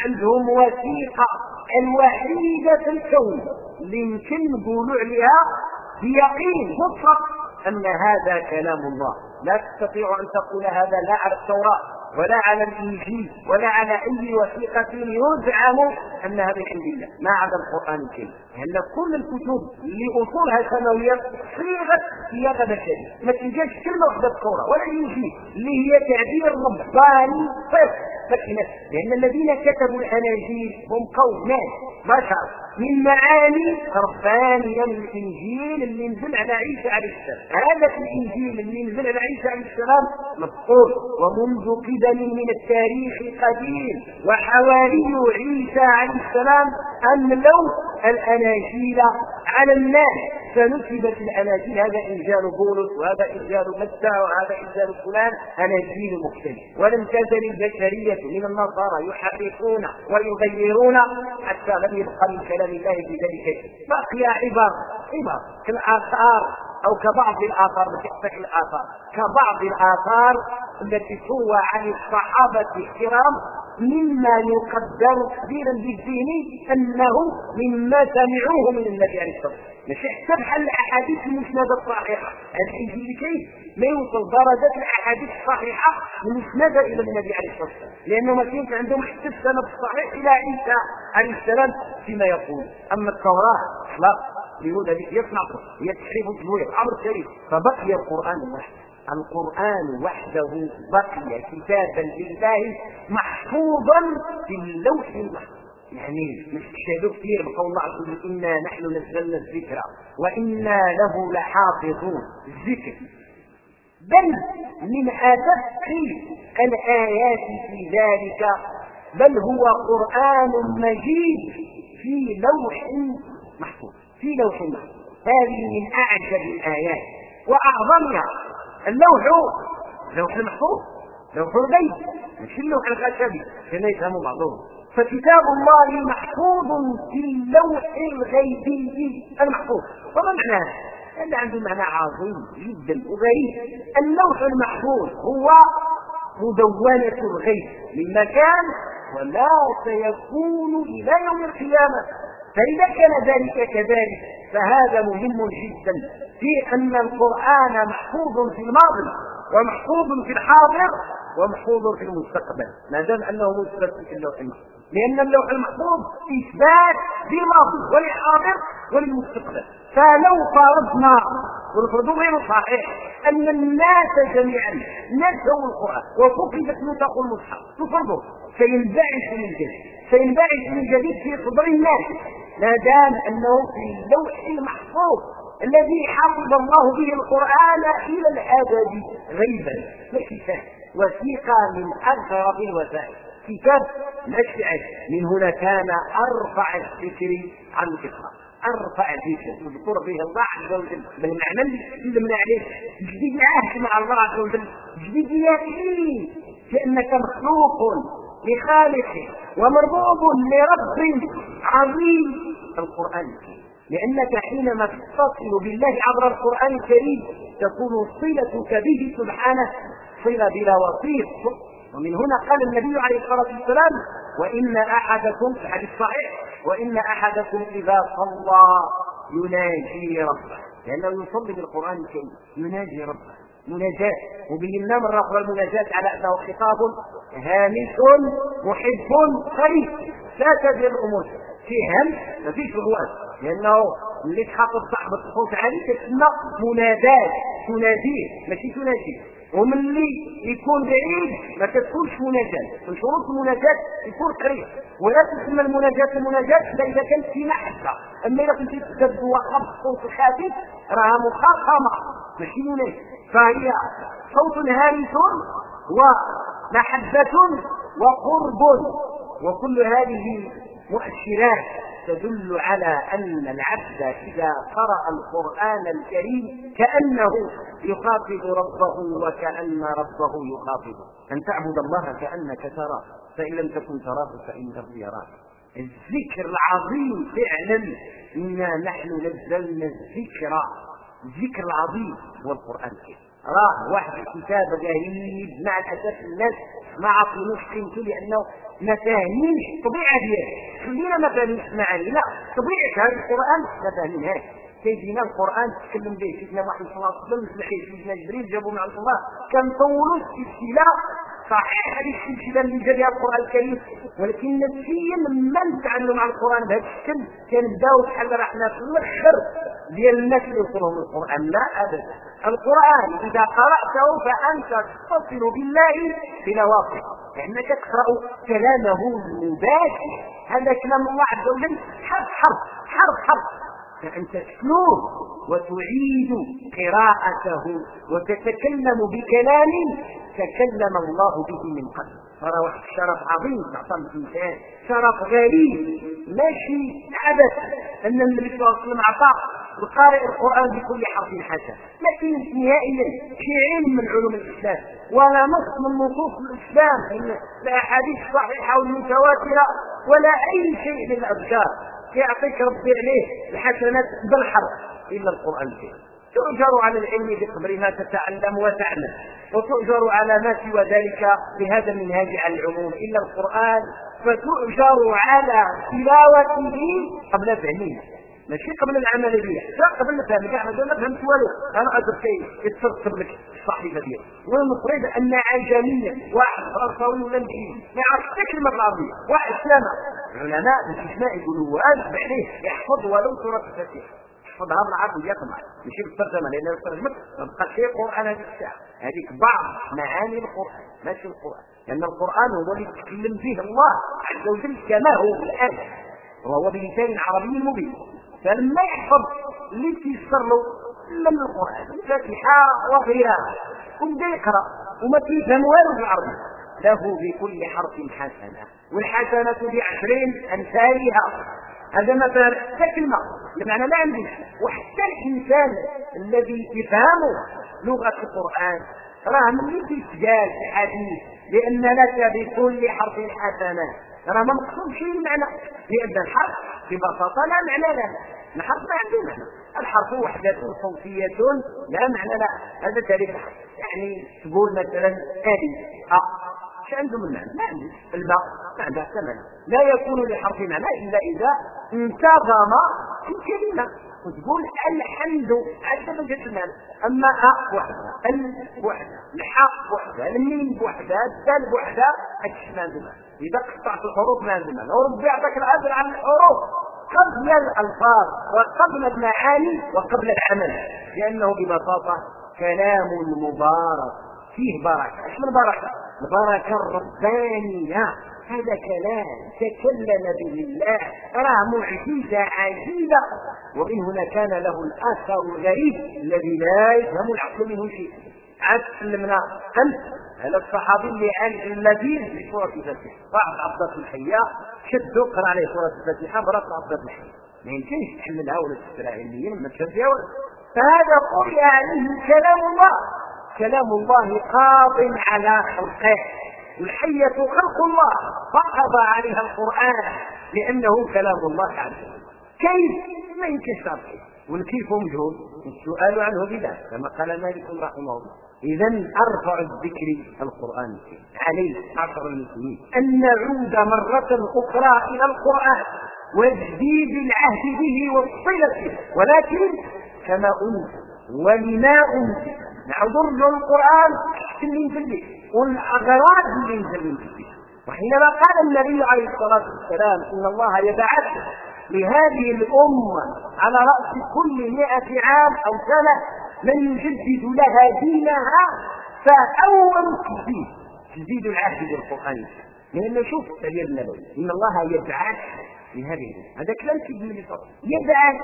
عندهم وثيقة الوحيدة في الكون. اللي يمكن نقولوا عليها بيقين مطلق أن هذا كلام الله. لا تستطيع أن تقول هذا لا على التوراة. ولا على الإنجيل ولا على أي وثيقة يزعم أنها من عند الله. ما عدا القرآن الكريم. لأن كل الكتب اللي أصولها سماويه صيغة صياغة بشرية. ما تلقاش كلمه واحدة التوراه ولا الإنجيل اللي هي تعبير رباني صرف لأن الذين كتبوا الأناجيل هم قوم ناس. بشر من معاني ربانية من الإنجيل اللي نزل على عيسى عليه السلام. هذا الإنجيل اللي نزل على عيسى عليه السلام مذكور. ومنذ من التاريخ قديم وحواري عيسى عليه السلام أملوا الأناجيل على الناس. فنسبت الاناجيل هذا انجيل بولس وهذا انجيل متى وهذا انجيل فلان. اناجيل مختلف. ولم تزل البشرية من النصارى يحرفون ويغيرون حتى لم يبقى من كلام الله في ذلك شيء. بقي عبر عبر كالآثار أو كبعض الآثار بتحتاج الآثار. كبعض الآثار التي تروى عن الصحابة الكرام مما يقدر تقديرا بالدين أنه مما سمعوه من النبي عليه الصلاة والسلام. ماشي حتى بحال الأحاديث المسندة الصحيحه الانجيل كيف ما يوصل درجه الأحاديث الصحيحه المسندة إلى النبي عليه الصلاة والسلام. لأنه ما كانش عندهم حتى السند الصحيح إلى عيسى عليه السلام فيما يقول. أما التوراة لا اليهود هذه يصنع هي تحريف تزوير أمر شريف. فبقي القرآن وحده القرآن وحده بقي كتابا لله محفوظا في اللوح المحفوظ يعني مش تشاهدوا كثير بقول الله عز وجل انا نحن نزلنا الذكر وأنا له لحافظون. الذكر. بل من ادق الايات في ذلك بل هو قران مجيد في لوح محفوظ. في لوح محفوظ. هذه من اعجب الايات. واعظمها اللوح لوح المحفوظ لوح البيت مش اللوح الخشبي كما يفهم بعضهم. فكتاب الله محفوظ في اللوح الغيبي. المحفوظ. وما معناه هذا؟ عنده معنى عظيم جدا وغريب. اللوح المحفوظ هو مدونة الغيب من مكان ولا سيكون إلى يوم القيامة. فإذا كان ذلك كذلك فهذا مهم جدا. في أن القرآن محفوظ في الماضي ومحفوظ في الحاضر ومحفوظ في المستقبل. ما دام أنه مثبت في اللوح المحفوظ. لأن اللوح المحفوظ إثبات للماضي وللحاضر وللمستقبل فلو فرضنا والفرض غير صحيح أن الناس جميعا نسوا القرآن وفقدت نسخ المصحف. تفرضوا سينبعث من جديد. سينبعث من جديد في صدر الناس. ما دام أنه في اللوح المحفوظ الذي حفظ الله به القرآن إلى الأبد غيبا كتاب وثيقة من أغرب الوسائل كتاب مشعل من هنا كان أرفع الذكر عن الإقرار أرفع ذكر مذكور فيه الله عز وجل. بالمعنى سلمنا عليه جديد العهد مع الله عز وجل. جديد يقين كأنك مخلوق لخالق ومربوط لرب عظيم. القرآن الكريم. لأنك حينما تتصل بالله عبر القرآن الكريم تكون صلتك به سبحانه. صلة بلا وسيط ومن هنا قال النبي عليه الصلاة والسلام وإن أحدكم في الحديث الصحيح وإن أحدكم إذا صلى يناجي ربه لأنه يصلي بالقرآن الكريم يناجي ربه مناجاة وبينا مرة أخرى المناجاة على أنه خطاب هامش محب قريب لا تدري الأمور. في هم ما فيش غواز لأنه اللي تخاطب صاحب الصوت عالي تسمى منادات تناديه ماشي تناديه ومن اللي يكون بعيد ما تكونش مناجاة. من شروط المناجاة يكون قريب. ولا تسمى المناجاة المناجاة إلا إذا كانت في محبة. أما اذا كنت تسد وخفض صوت خافت راها مخاصمة ماشي مناجاة. فهي صوت هامس ومحبة وقرب. وكل هذه مؤشرات. تدل على أن العبد إذا قرأ القرآن الكريم كأنه يخاطب ربه وكأن ربه يخاطبه أن تعبد الله كأنك تراه فإن لم تكن تراه فإنه يراك. الذكر العظيم فعلا إنا نحن نزلنا الذكر. الذكر العظيم هو القرآن الكريم. راه واحد الكتاب غريب مع الأسف الناس ما عطينوش قيمته لأنه ما فاهمينش الطبيعه ديالو. خلينا ما فاهمينش المعاني لا طبيعة هذا القرآن ما فاهمينهاش. كيجينا القرآن تكلم به سيدنا محمد صلى الله عليه وسلم حيث سيدنا جبريل جابوا من عند الله. كان طولوا السلسلة صحيح هذه السلسلة اللي جا بها القرآن الكريم. ولكن نفسيا من تعلم عن القرآن بهذا الشكل. كنبداو بحال رحنا في الأخر. ديال الناس اللي يقولهم القرآن لا ابدا القرآن إذا قرأته فأنت تتصل بالله بنواصي لانك تقرأ كلامه المباشر. هذا كلام الله عز وجل. حرف حرف حرف حرف. فأنت تتلوه وتعيد قراءته وتتكلم بكلام تكلم الله به من قبل. ترى واحد الشرف عظيم تعطى الانسان شرف غريب. ماشي عبث أن النبي صلى الله عليه وسلم اعطى القارئ القرآن بكل حرف حسن. لكن نهائيا في علم من علوم الإسلام ولا نص من نصوص الإسلام الاحاديث الصحيحه والمتواتره ولا أي شيء من الأذكار. يعطيك ربي عليه الحسنات بالحرف إلا القرآن الكريم. تؤجر على العلم بقدر ما تتعلم وتعلم وتؤجر على ما سوى ذلك بهذا المنهاج على العموم. إلا القرآن فتؤجر على تلاوته قبل فهمه. ماشي قبل العمل به لا قبل الفهم كاع ما فهمت والو. أنا ادرك يترتب لك الصحيفة ديالك والمفروض أن عجميا واحد فرنساوي ولا انجليزي ما يعرفش حتى كلمه بالعربيه واحد سامع. العلماء بالاستثناء يقولوا. واجب عليه. يحفظ ولو سوره الفاتحه يحفظها بالعربيه طبعا ماشي بالترجمة لأن لو ترجمت ما بقاش شيء قرآن هذيك الساعة. هذيك بعض معاني القرآن. ماشي القرآن. لأن القرآن هو اللي يتكلم فيه الله عز وجل كما هو الان وهو بلسان عربي مبين. فلما يحفظ اللي تيسر له من القرآن. الفاتحه وغيرها وبدا يقرا وما تيفهم والو في العربي له بكل حرف حسنة. والحسنة بعشرين أمثالها. هذا مثلا كلمه بمعنى لا عندي. وحتى الإنسان الذي يفهم لغة القرآن راه من يتجال في حديث لأن لك بكل حرف حسنة. راه ما مقصود شيء المعنى لأن الحرف ببساطة لا معنى له. الحرف ما عنده معنى. الحرف وحدة صوتية لا معنى لا هذا تعريف الحرف. يعني تقول مثلا ادي أ إيش عنده من معنى؟ ما عنده الباء ما عنده ثمن لا يكون لحرف معنى إلا إذا انتظم في كلمه وتقول الحمد. جت المعنى أما أ وحدها ال وحدها الحاء وحدها الميم بوحدها الدال بوحدها هادشي ما عنده معنى إذا قطعت الحروف ما عنده معنى وربي يعطيك الاجر على الحروف قبل الألفاظ وقبل المعاني وقبل العمل. لأنه ببساطة كلام مبارك فيه بركة. إيش من بركه البركة الربانية. هذا كلام تكلم به الله راه معجزة عجيبة. ومن هنا كان له الأثر الغريب الذي لا يفهم العقل منه شيء. عاد سلمنا أنت هذا الصحابي اللي عن الذين في سورة الفاتحة. بعض عبد الحياء شدوا قرا عليه سورة الفاتحة برات عبد الحياء ما يمكنش تحملها ولا تفسرها علميا ما تفهمها ولا فهذا قرئ عليه كلام الله. كلام الله قاض على خلقه والحية خلق الله. فقض عليها القرآن لأنه كلام الله عز وجل. كيف؟ ما يمكن شرحه والكيف مجهول السؤال عنه بلا كما قال مالك رحمه الله. إذا أرفع الذكر القرآن عليه عشر المسلمين. أن نعود مرة أخرى إلى القرآن وتجديد العهد به والصلة ولكن كما أنزل ولما أنزل نعود نرجع القرآن في البيت والأغراض في البيت وحينما قال النبي عليه الصلاة والسلام إن الله يبعث لهذه الأمة على رأس كل مئة عام أو سنة من يجدد لها دينها فأول تجديد تجديد العهد بالقرآن لأن شوف التعبير النبوي إن الله يبعث لهذه هذا كلام النبي صلى يبعث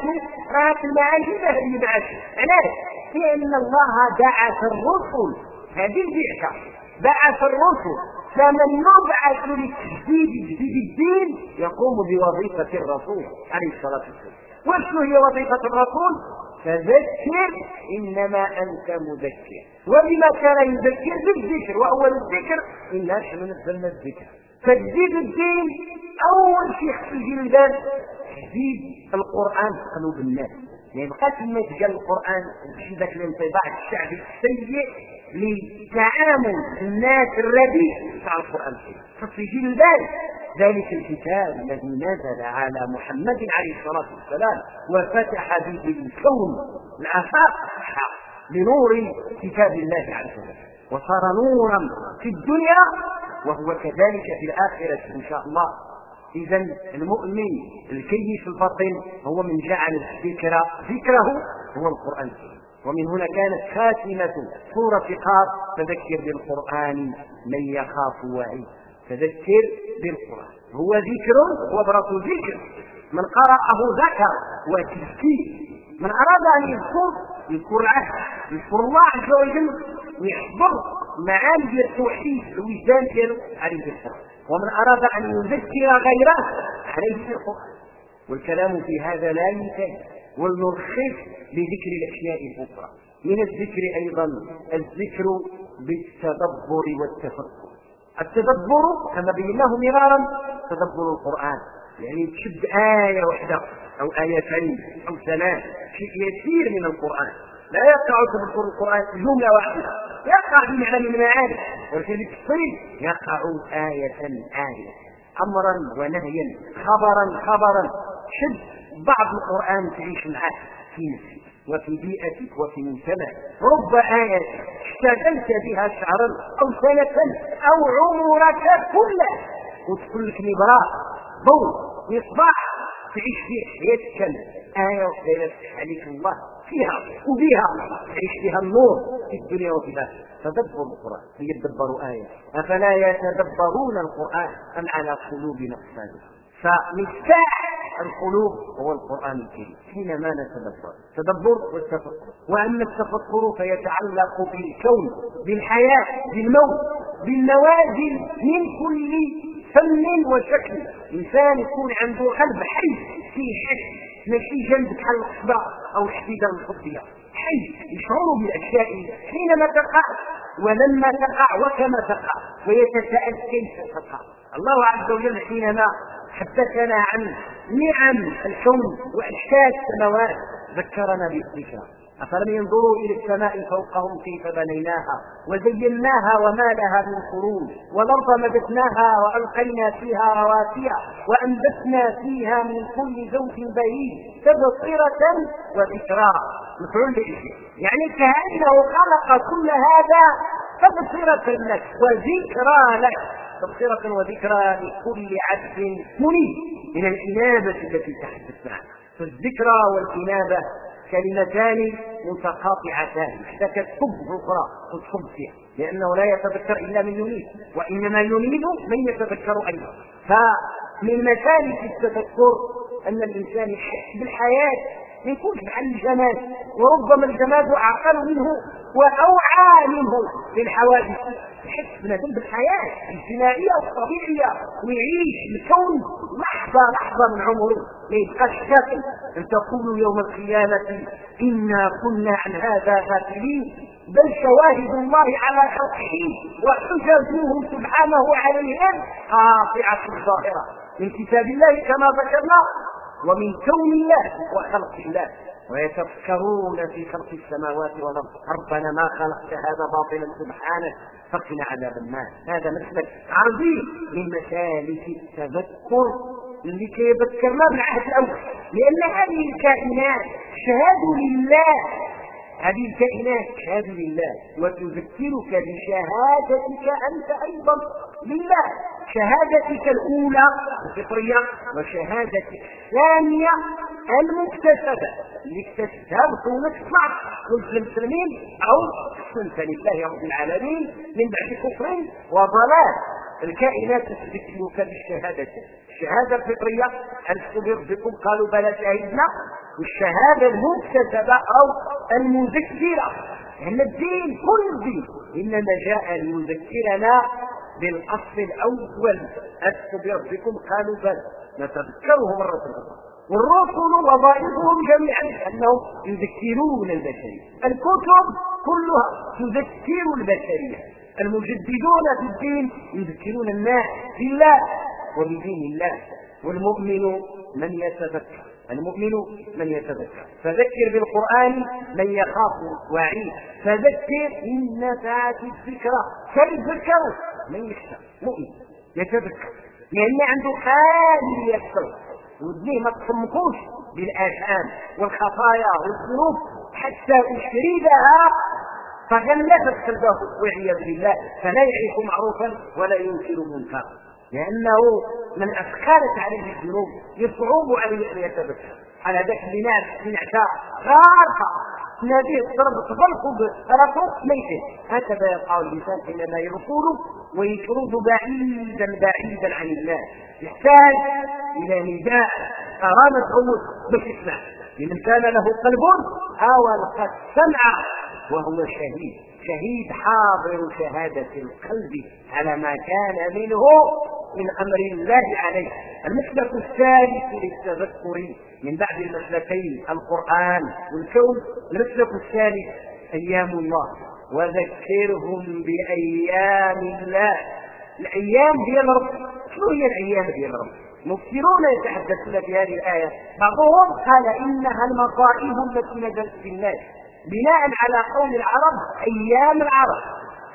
في المعاني يبعث علاش؟ لأن الله بعث الرسل. هذه البعثة بعث الرسل. فمن يبعث لتجديد تجديد الدين يقوم بوظيفة الرسول عليه الصلاة والسلام. وشنو هي وظيفة الرسول؟ فذكر إنما أنت مذكر. وبما كان يذكر بالذكر وأول الذكر إنا نحن نزلنا الذكر. تجديد الدين أول شيء يجي البال تجديد القرآن في قلوب الناس. يعني بقات ما تجا القرآن في ذاك الانطباع الشعبي السيء. لتعامل الناس الرديء مع القرآن الكريم. خص يجي البال ذلك الكتاب الذي نزل على محمد عليه الصلاة والسلام وفتح به الكون الآفاق بنور كتاب الله عز وجل. وصار نورا في الدنيا وهو كذلك في الآخرة إن شاء الله. إذا المؤمن الكيس البطن هو من جعل الذكر ذكره هو القرآن ومن هنا كانت خاتمة سورة قاف فذكر بالقرآن من يخاف وعيد. فذكر بالقرآن. هو ذكر هو ذكر. من قرأه ذكر وتذكير. من أراد أن يذكر يذكر العهد يذكر الله عز وجل ويحضر معاني التوحيد الوجدان ديالو عليه القرآن ومن أراد أن يذكر غيره عليه القرآن والكلام في هذا لا ينتهي. ولنرخص بذكر الأشياء الأخرى. من الذكر أيضا الذكر بالتدبر والتفكر. التدبر كما بيناه مرارا تدبر القرآن. يعني تشد آية واحدة أو آيتين أو ثلاث شيء يسير من القرآن. لا يقع تدبر القرآن جملة واحدة. يقع بمعنى من المعاني. ولكن بالتفصيل يقع آية آية. أمرا ونهيا. خبرا خبرا. شد بعض القرآن تعيش معه في نفسك وفي بيئتك وفي مجتمعك رب آية اشتغلت بها شهرا أو سنة أو عمرك كله. وتقول لك نبراء ضوء مصباح تعيش فيه حياتك كاملة آية وخيرة عليك الله فيها وبها. تعيش فيها النور في الدنيا وفي الآخرة تدبر القرآن. ليدبروا آية. أفلا يتدبرون القرآن أم على قلوب أقفالها فمفتاح القلوب هو القرآن الكريم. حينما نتدبر؟ تدبر والتفكر. وأما التفكر فيتعلق بالكون بالحياة بالموت بالنوازل من كل فن وشكل. إنسان يكون عنده قلب حي فيه حس ماشي جنب بحال القصبة أو الحديدة الخطية حي يشعر بالأشياء. حينما تقع ولما تقع وكما تقع ويتساءل كيف تقع. الله عز وجل حينما حدثنا عن نعم الكون واحكام السماوات ذكرنا بالذكر أفلم ينظروا إلى السماء فوقهم كيف بنيناها وزيناها وما لها من فروج والأرض مددناها وألقينا فيها رواسي وأنبتنا فيها من كل زوج بهيج تبصرة وذكرى. مفعول يعني كأنه خلق كل هذا تبصرة لك وذكرى لك. تبصرة وذكرى لكل عبد منيب من الإنابة التي تحدثنا فالذكرى والإنابة كلمتان متقاطعتان. احتكت صب أخرى تصب فيها لأنه لا يتذكر إلا من يريد وإنما يريد من يتذكر أيضا. فمن مسالك التذكر أن الإنسان يحس بالحياة يكون عن الجماد. وربما الجماد أعقل منه واوعى منه في الحوادث. يحس بنادم بالحياة الاجتماعية والطبيعية ويعيش الكون لحظة لحظة من عمره. ما يبقاش ساكن أن تقولوا يوم القيامة إنا كنا عن هذا غافلين. بل شواهد الله على خلقه وحججه سبحانه عليهم قاطعة ظاهرة. من كتاب الله كما ذكرنا ومن كون الله وخلق الله. ويتفكرون في خلق السماوات والأرض. ربنا ما خلقت هذا باطلا سبحانك فقنا عذاب النار. هذا مسلك عظيم من مسالك التذكر اللي كيذكرنا بالعهد الأول لأن هذه الكائنات شهاد لله. هذه الكائنات شهاد لله وتذكرك بشهادتك أنت أيضا لله. شهادتك الأولى الفطرية وشهادتك الثانية المكتسبة. اللي اكتسبها بطولة الصعب قلت للمسلمين أو احسنت لله رب العالمين من بعد كفر وضلال. الكائنات تذكرك بالشهاده الشهاده الفطرية هل استبر بكم. قالوا بلى شهدنا والشهادة المكتسبة أو المذكرة. لأن الدين كل الدين. إنما جاء ليذكرنا بالاصل الأول. الست بربكم قالوا بل نتذكره مرة أخرى. والرسل وظائفهم جميعا أنهم يذكرون البشرية. الكتب كلها تذكر البشرية. المجددون في الدين يذكرون الناس بالله وبدين الله. والمؤمن من يتذكر. المؤمن من يتذكر. فذكر بالقرآن من يخاف وعيد. فذكر إن نفعت الذكرى. فيذكر من يخشى. مؤمن يتذكر. لأن عنده حال يكثر ودنيه ما تصمكوش بالآثام والخطايا والذنوب. حتى أشردها فغلفت قلبه والعياذ بالله. فلا يعرف معروفا ولا ينكر منكرا. لأنه من أثقلت عليه الذنوب يصعب عليه أن يتبكر على ذاك اللي ناس في نعشاء غارقة ناديه ضرب تفلق راسه ميت هكذا يقع اللسان حينما يرسل ويشرد بعيدا بعيدا عن الله يحتاج إلى نداء قرابة عمود باش لمن كان له قلب حاول قد سمع وهو شهيد. شهيد حاضر شهادة القلب على ما كان منه من أمر الله عليه. المسلك الثالث للتذكر من بعد المسلكين القرآن والكون. المسلك الثالث أيام الله. وذكرهم بأيام الله. الأيام هي الرب. شنو هي الأيام هي الرب؟ مكثرون يتحدثون في هذه الآية. بعضهم قال إنها المصائب التي نزلت في الناس. بناء على قول العرب أيام العرب.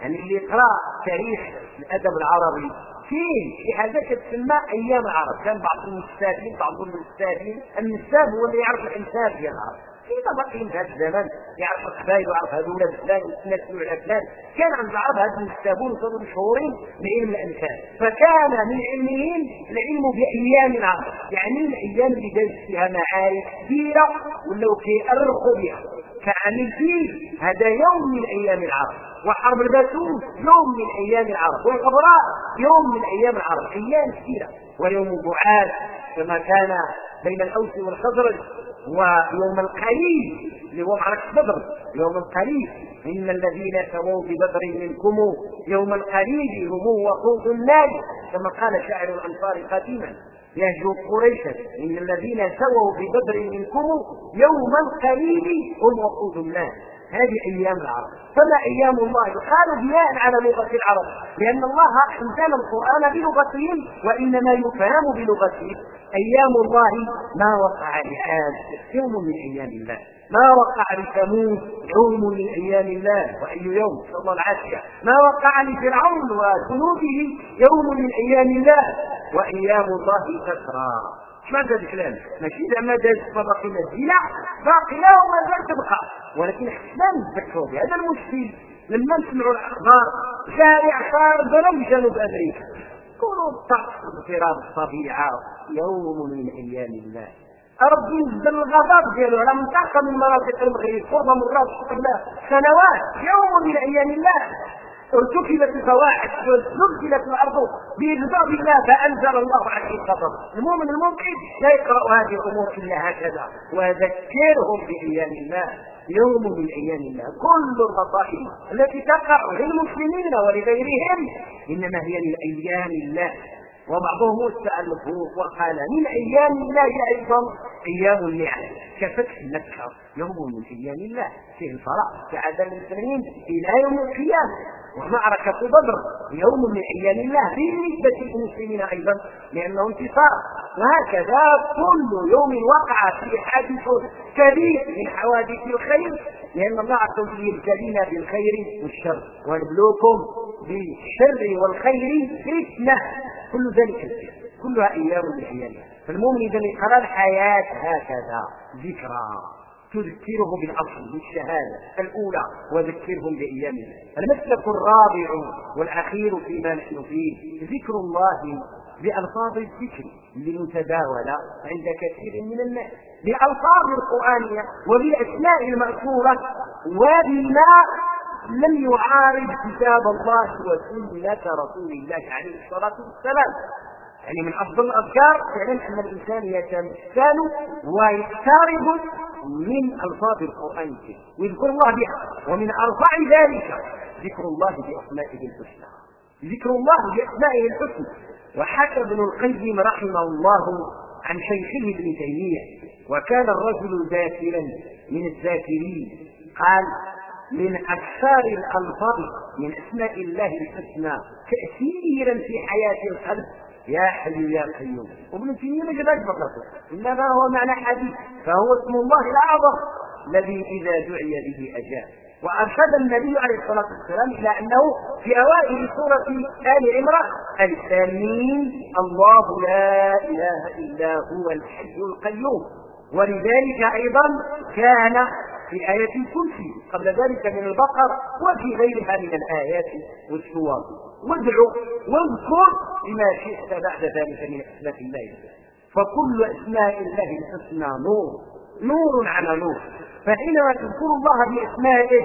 يعني اللي يقرا تاريخ الأدب العربي. فيه في حاجات تسمى أيام العرب. كان بعض المستاذين بعض المستاذين النساب هو اللي يعرف الانساب في العرب. كيف بقي في هذا الزمان يعرف القبائل ويعرف هذول فلان والناس على فلان. كان عند العرب هذا النسابون كانوا مشهورين بعلم الانساب فكان من علمهم العلم بأيام العرب. يعني الأيام اللي دازت فيها معارك كثيره ولاو كيأرخوا بها. كعمل فيه هذا يوم من أيام العرب. وحرب الباسوس يوم من أيام العرب. والغبراء يوم من أيام العرب. أيام كثيرة. ويوم بعاث كما كان بين الأوس والخزرج ويوم القليل اللي هو معركه بدر. يوم القليل إن الذين سووا ببدر منكم يوم القليل هم وقود النار كما قال شاعر الأنصار قديما يهجو قريشا إن الذين سووا ببدر منكم يوم القليل هم وقود الناس. هذه أيام العرب. فما أيام الله يقال بناء على لغة العرب؟ لأن الله أنزل القرآن بلغتهم وإنما يفهم بلغتهم. أيام الله ما وقع لعاد يوم من أيام الله. ما وقع لثمود يوم من أيام الله. وأي يوم؟ نسال الله العافيه ما وقع لفرعون وجنوده يوم من أيام الله. وأيام الله كثرى ماذا الكلام ماشي زعما داز باقي الزنا باقيه وما زال تبقى. ولكن حنا نتذكروا بهذا المشكل. لما نسمعوا الأخبار شارع صار ضرب جنوب أمريكا. كونوا الطقس اضطراب الطبيعة يوم من أيام الله. ربي نزل الغضب ديالو على منطقه من مناطق المغرب قرب مرات قبل سنوات يوم من أيام الله. ارتكبت الفواحش وزلزلت الأرض بإجبار الله فأنزل الله عليه الغضب المؤمن الممكن لا يقرأ هذه الأمور إلا هكذا. وذكرهم بأيام الله يوم من أيام الله. كل المصائب التي تقع للمسلمين ولغيرهم إنما هي من أيام الله. وبعضهم استألفه وقال من أيام الله أيضا أيام النعم. كفتح مكة يوم من أيام الله. فيه الفرح عدد المسلمين إلى يوم القيامة. ومعركة بدر يوم من أيام الله بالنسبة للمسلمين أيضا لأنه انتصار. وهكذا كل يوم وقع فيه حادث كبير من حوادث الخير لأن الله عز وجل يبتلينا بالخير والشر. ونبلوكم بالشر والخير فتنة. كل ذلك كلها أيام من أيامها. فالمؤمن إذا يقرأ الحياة هكذا. ذكرى. تذكره بالاصل بالشهادة الأولى وذكرهم بايامه المسلك الرابع والأخير فيما نحن فيه ذكر الله بألفاظ الذكر لمتداولة عند كثير من الناس بألفاظ القرآنية وبالأسماء المأثورة وبما لم يعارض كتاب الله وسنة رسول الله عليه الصلاة والسلام. يعني من أفضل الأذكار فعلا أن الإنسان يتمثل ويقترب من ألفاظ القرآن الكريم. ويذكر الله بها. ومن أرفع ذلك ذكر الله باسمائه الحسنى. ذكر الله باسمائه الحسنى. وحكى ابن القيم رحمه الله عن شيخه ابن تيمية. وكان الرجل ذاكرا من الذاكرين. قال من أكثر الألفاظ من أسماء الله الحسنى تاثيرا في حياة القلب يا حي يا قيوم. وابن تيمية ما جابش مطلقه إنما هو معنى حديث. فهو اسم الله الأعظم الذي إذا دعي به أجاب. وأرشد النبي عليه الصلاة والسلام إلى أنه في أوائل سورة آل عمران الثانيين الله لا إله إلا هو الحي القيوم. ولذلك أيضا كان في آية الكرسي قبل ذلك من البقر وفي غيرها من الآيات والسور. وادعو واذكر بما شئت بعد ذلك من أسماء الله. فكل أسماء الله الحسنى نور نور على نور. فحينما تذكر الله بأسمائه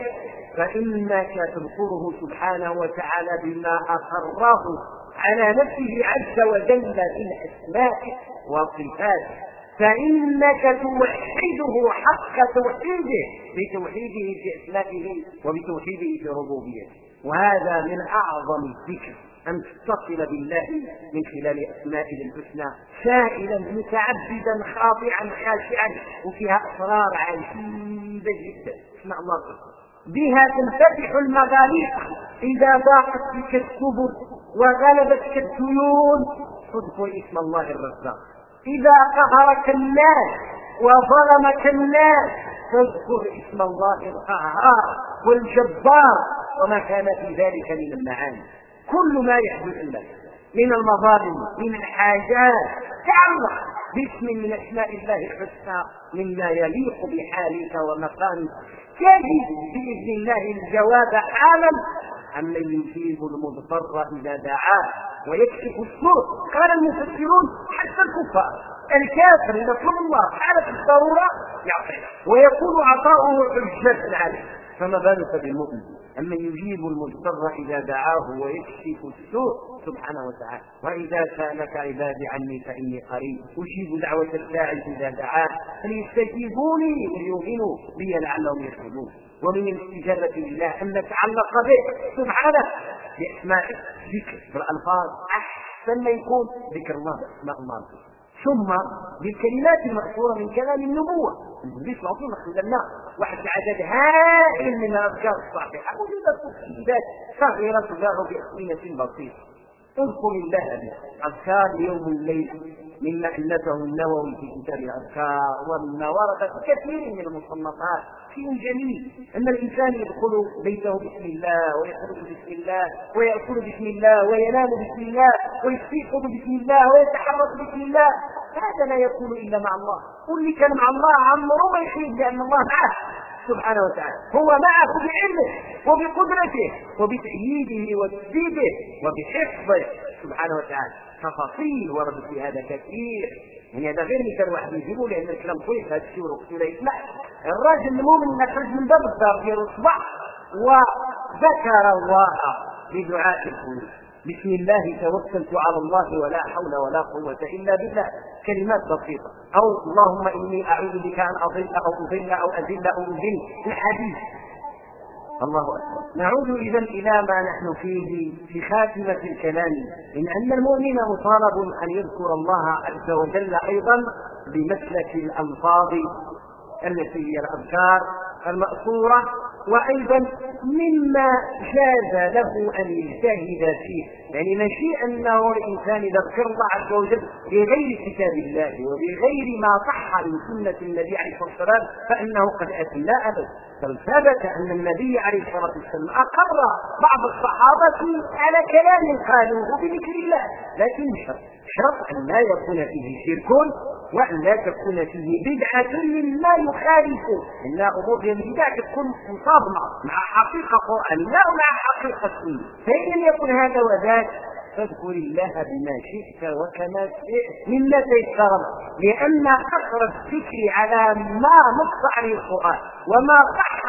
فإنك تذكره سبحانه وتعالى بما أقره على نفسه عز وجل في الأسماء وصفاته فإنك توحده حق توحيده بتوحيده في أسمائه وبتوحيده في ربوبيته. وهذا من أعظم الذكر أن تتصل بالله من خلال أسمائه الحسنى سائلا متعبدا خاضعا خاشعا وفيها أسرار عجيبة جدا. اسمع الله بها تنفتح المغاليق إذا ضاقت بك السبل وغلبتك الديون. اذكر اسم الله الرزاق. إذا قهرك الناس وظلمك الناس. فاذكر اسم الله القهار والجبار وما كان في ذلك من المعاني. كل ما يحدث لك من المظالم من الحاجات. تعلق باسم من أسماء الله الحسنى مما يليق بحالك ومقامك. تجد بإذن الله الجواب حالا عمن يجيب المضطر إذا دعاه ويكشف السوء قال المفسرون حتى الكفار الكافر يطلب الله حالة الضرورة يعطيه ويكون عطاؤه حجة عليه. فما بالك بالمؤمن؟ أما يجيب المضطر إذا دعاه ويكشف السوء سبحانه وتعالى. وإذا سألك عبادي عني فإني قريب. أجيب دعوة الداعي إذا دعاه. فليستجيبوني وليؤمنوا بي لعلهم يرشدون. ومن الاستجابة لله أن نتعلق به سبحانه بأسمائه ذكر بالألفاظ أحسن ما يكون ذكر الله بأسماء الله. ثم بالكلمات المأثورة من كلام النبوة النبي صلى الله عليه وسلم واحد العدد هائل من الأذكار الصحيحه موجوده في الكتاب صغيره تباع باسئله بسيطه اذكر الله به. أذكار يوم الليل مما ألفه النووي في كتاب الأذكار ومما ورد في كثير من المصنفات. شيء جميل أن الإنسان يدخل بيته بسم الله ويخرج بسم الله ويأكل بسم الله وينام بسم الله ويستيقظ بسم الله ويتحرك بسم الله. هذا لا يكون إلا مع الله. واللي كان مع الله عمره ما يحيد لأن الله معه. سبحانه وتعالى. هو معه بعلمه وبقدرته وبتأييده وتسديده وبحفظه سبحانه وتعالى. تفاصيل وردت في هذا كثير. يعني هذا غير مثال واحد يجيبوا لأن الكلام طويل هذا الشيء وقت لا يسمع الراجل المؤمن خرج من باب الدار ديالو وذكر الله بدعاء القلوب بسم الله توكلت على الله ولا حول ولا قوة إلا بالله. كلمات بسيطة. أو اللهم إني أعوذ بك أن أضل أو أضل أو أذل أو أذل. الحديث. الله أكبر. نعود اذا إلى ما نحن فيه في خاتمة الكلام. من أن المؤمن مطالب أن يذكر الله عز وجل أيضا بمسلك الألفاظ التي هي الأذكار المأثورة وأيضا مما جاز له أن يجتهد فيه. يعني ماشي أنه الإنسان إذا ذكر الله عز وجل بغير كتاب الله وبغير ما صح من سنة النبي عليه الصلاة والسلام فإنه قد أتى لا أبدا. بل ثبت أن النبي عليه الصلاة والسلام أقر بعض الصحابة على كلام قالوه بذكر الله. لكن شرط شرط أن لا يكون فيه شرك وأن لا تكون فيه بدعة مما يخالف إن أمور البدع تكون مع حقيقة قرآنية ومع حقيقة سنة فإن لم يكن هذا وذاك فاذكر الله بما شئت وكما شئت. مما تيسر لأن كثرة الذكر على ما نص عليه القرآن وما صح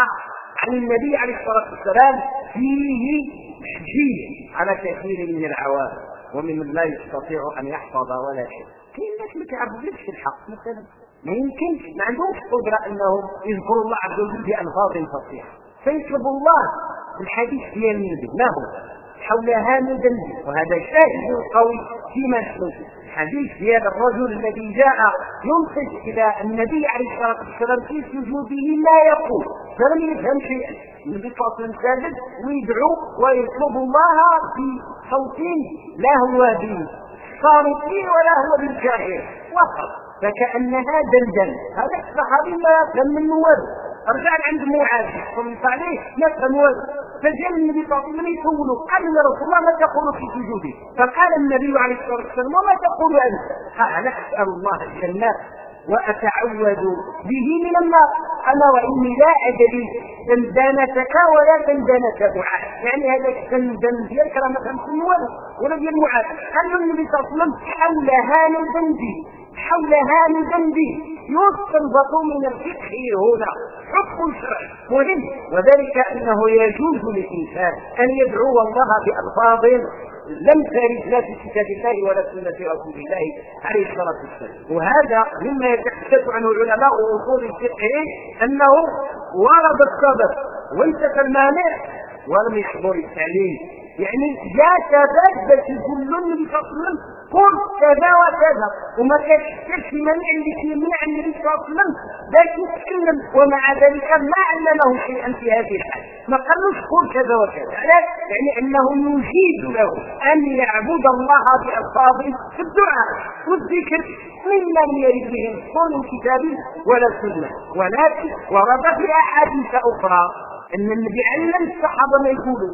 عن النبي عليه الصلاة والسلام فيه تشجيع على كثير من العوام ومن لا يستطيع أن يحفظ ولا شيء. كاين ما كيعرفوش الحق مثلا. ما يمكنش ما عندهمش قدرة أنهم يذكروا الله عز وجل بألفاظ فصيحة. فيطلب الله الحديث ديال النبي ما هو؟ حول هذا الذنب وهذا شاهد قوي فيما نحن الحديث ديال الرجل الذي جاء ينصت إلى النبي عليه الصلاة والسلام في سجوده لا يقول. فلم يفهم شيئا. النبي صلى الله عليه وسلم ساجد ويدعو ويطلب الله بصوت لا هو بالصامتين ولا هو بالجاهل. وقف. فكأنها دندن هذا الصحابي ما يفهم من نواب رجع عند معاذ صلى عليه يفهم فجاء النبي صلى الله عليه وسلم قال يا رسول الله ما تقول في سجودي فقال النبي عليه الصلاة والسلام وما تقول أنت؟ قال أسأل الله الجنة وأتعوذ به من النار. أنا وإني لا أدري دندنتك ولا دندنة معاذ. يعني هذا الدندن ديالك راه ما فهمتش ولا ولا ديال معاذ. قال النبي صلى الله عليه وسلم حول هذا الذنب؟ حول هذا الذنب يستنبط من الفقه هنا. حكم شرعي مهم وذلك أنه يجوز للإنسان أن يدعو الله بألفاظ لم ترد لا في كتاب الله ولا سنة رسول الله عليه الصلاة والسلام. وهذا مما يتحدث عنه علماء أصول الفقه أنه ورد السبب وانتفى المانع ولم يحضر التعليم يعني جاء سبب بس يقول النبي قل كذا وكذا. وما كانش منع اللي يمنع النبي صلى الله عليه وسلم ذاك يتكلم. ومع ذلك ما علمه شيئا في هذه الحال ما قالوش قل كذا وكذا. يعني إنه يجيد له أن يعبد الله بالفاظ في الدعاء والذكر. مما لم يرد به قول الكتاب ولا السنة. ولكن ورد في أحاديث أخرى إن النبي علم الصحابه ما يقولوا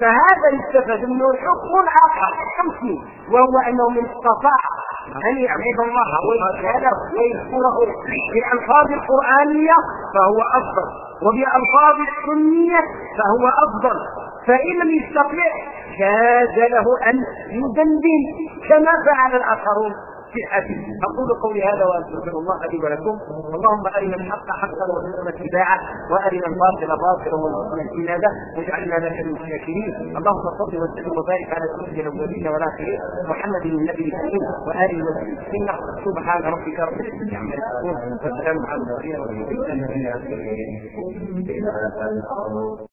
فهذا يستفاد منه حكم اخر خمسين وهو أنه من استطاع أن يعبد الله ويشهده ويذكره بالالفاظ القرآنية فهو أفضل وبألفاظ السنية فهو أفضل فإن لم يستطيع جاز له أن يدندن كما فعل الآخرون. الحديث أقول قولي هذا وأستغفر الله لي ولكم. اللهم أرنا الحق حقا وارزقنا اتباعه وأرنا الباطل باطلا وارزقنا اجتنابه واجعلنا من الشاكرين. اللهم صل وسلم وبارك على سيدنا الاولين والآخرين محمد النبي الكريم واله السنة سبحان ربك رب العزة عما يصفون وسلام على المرسلين والحمد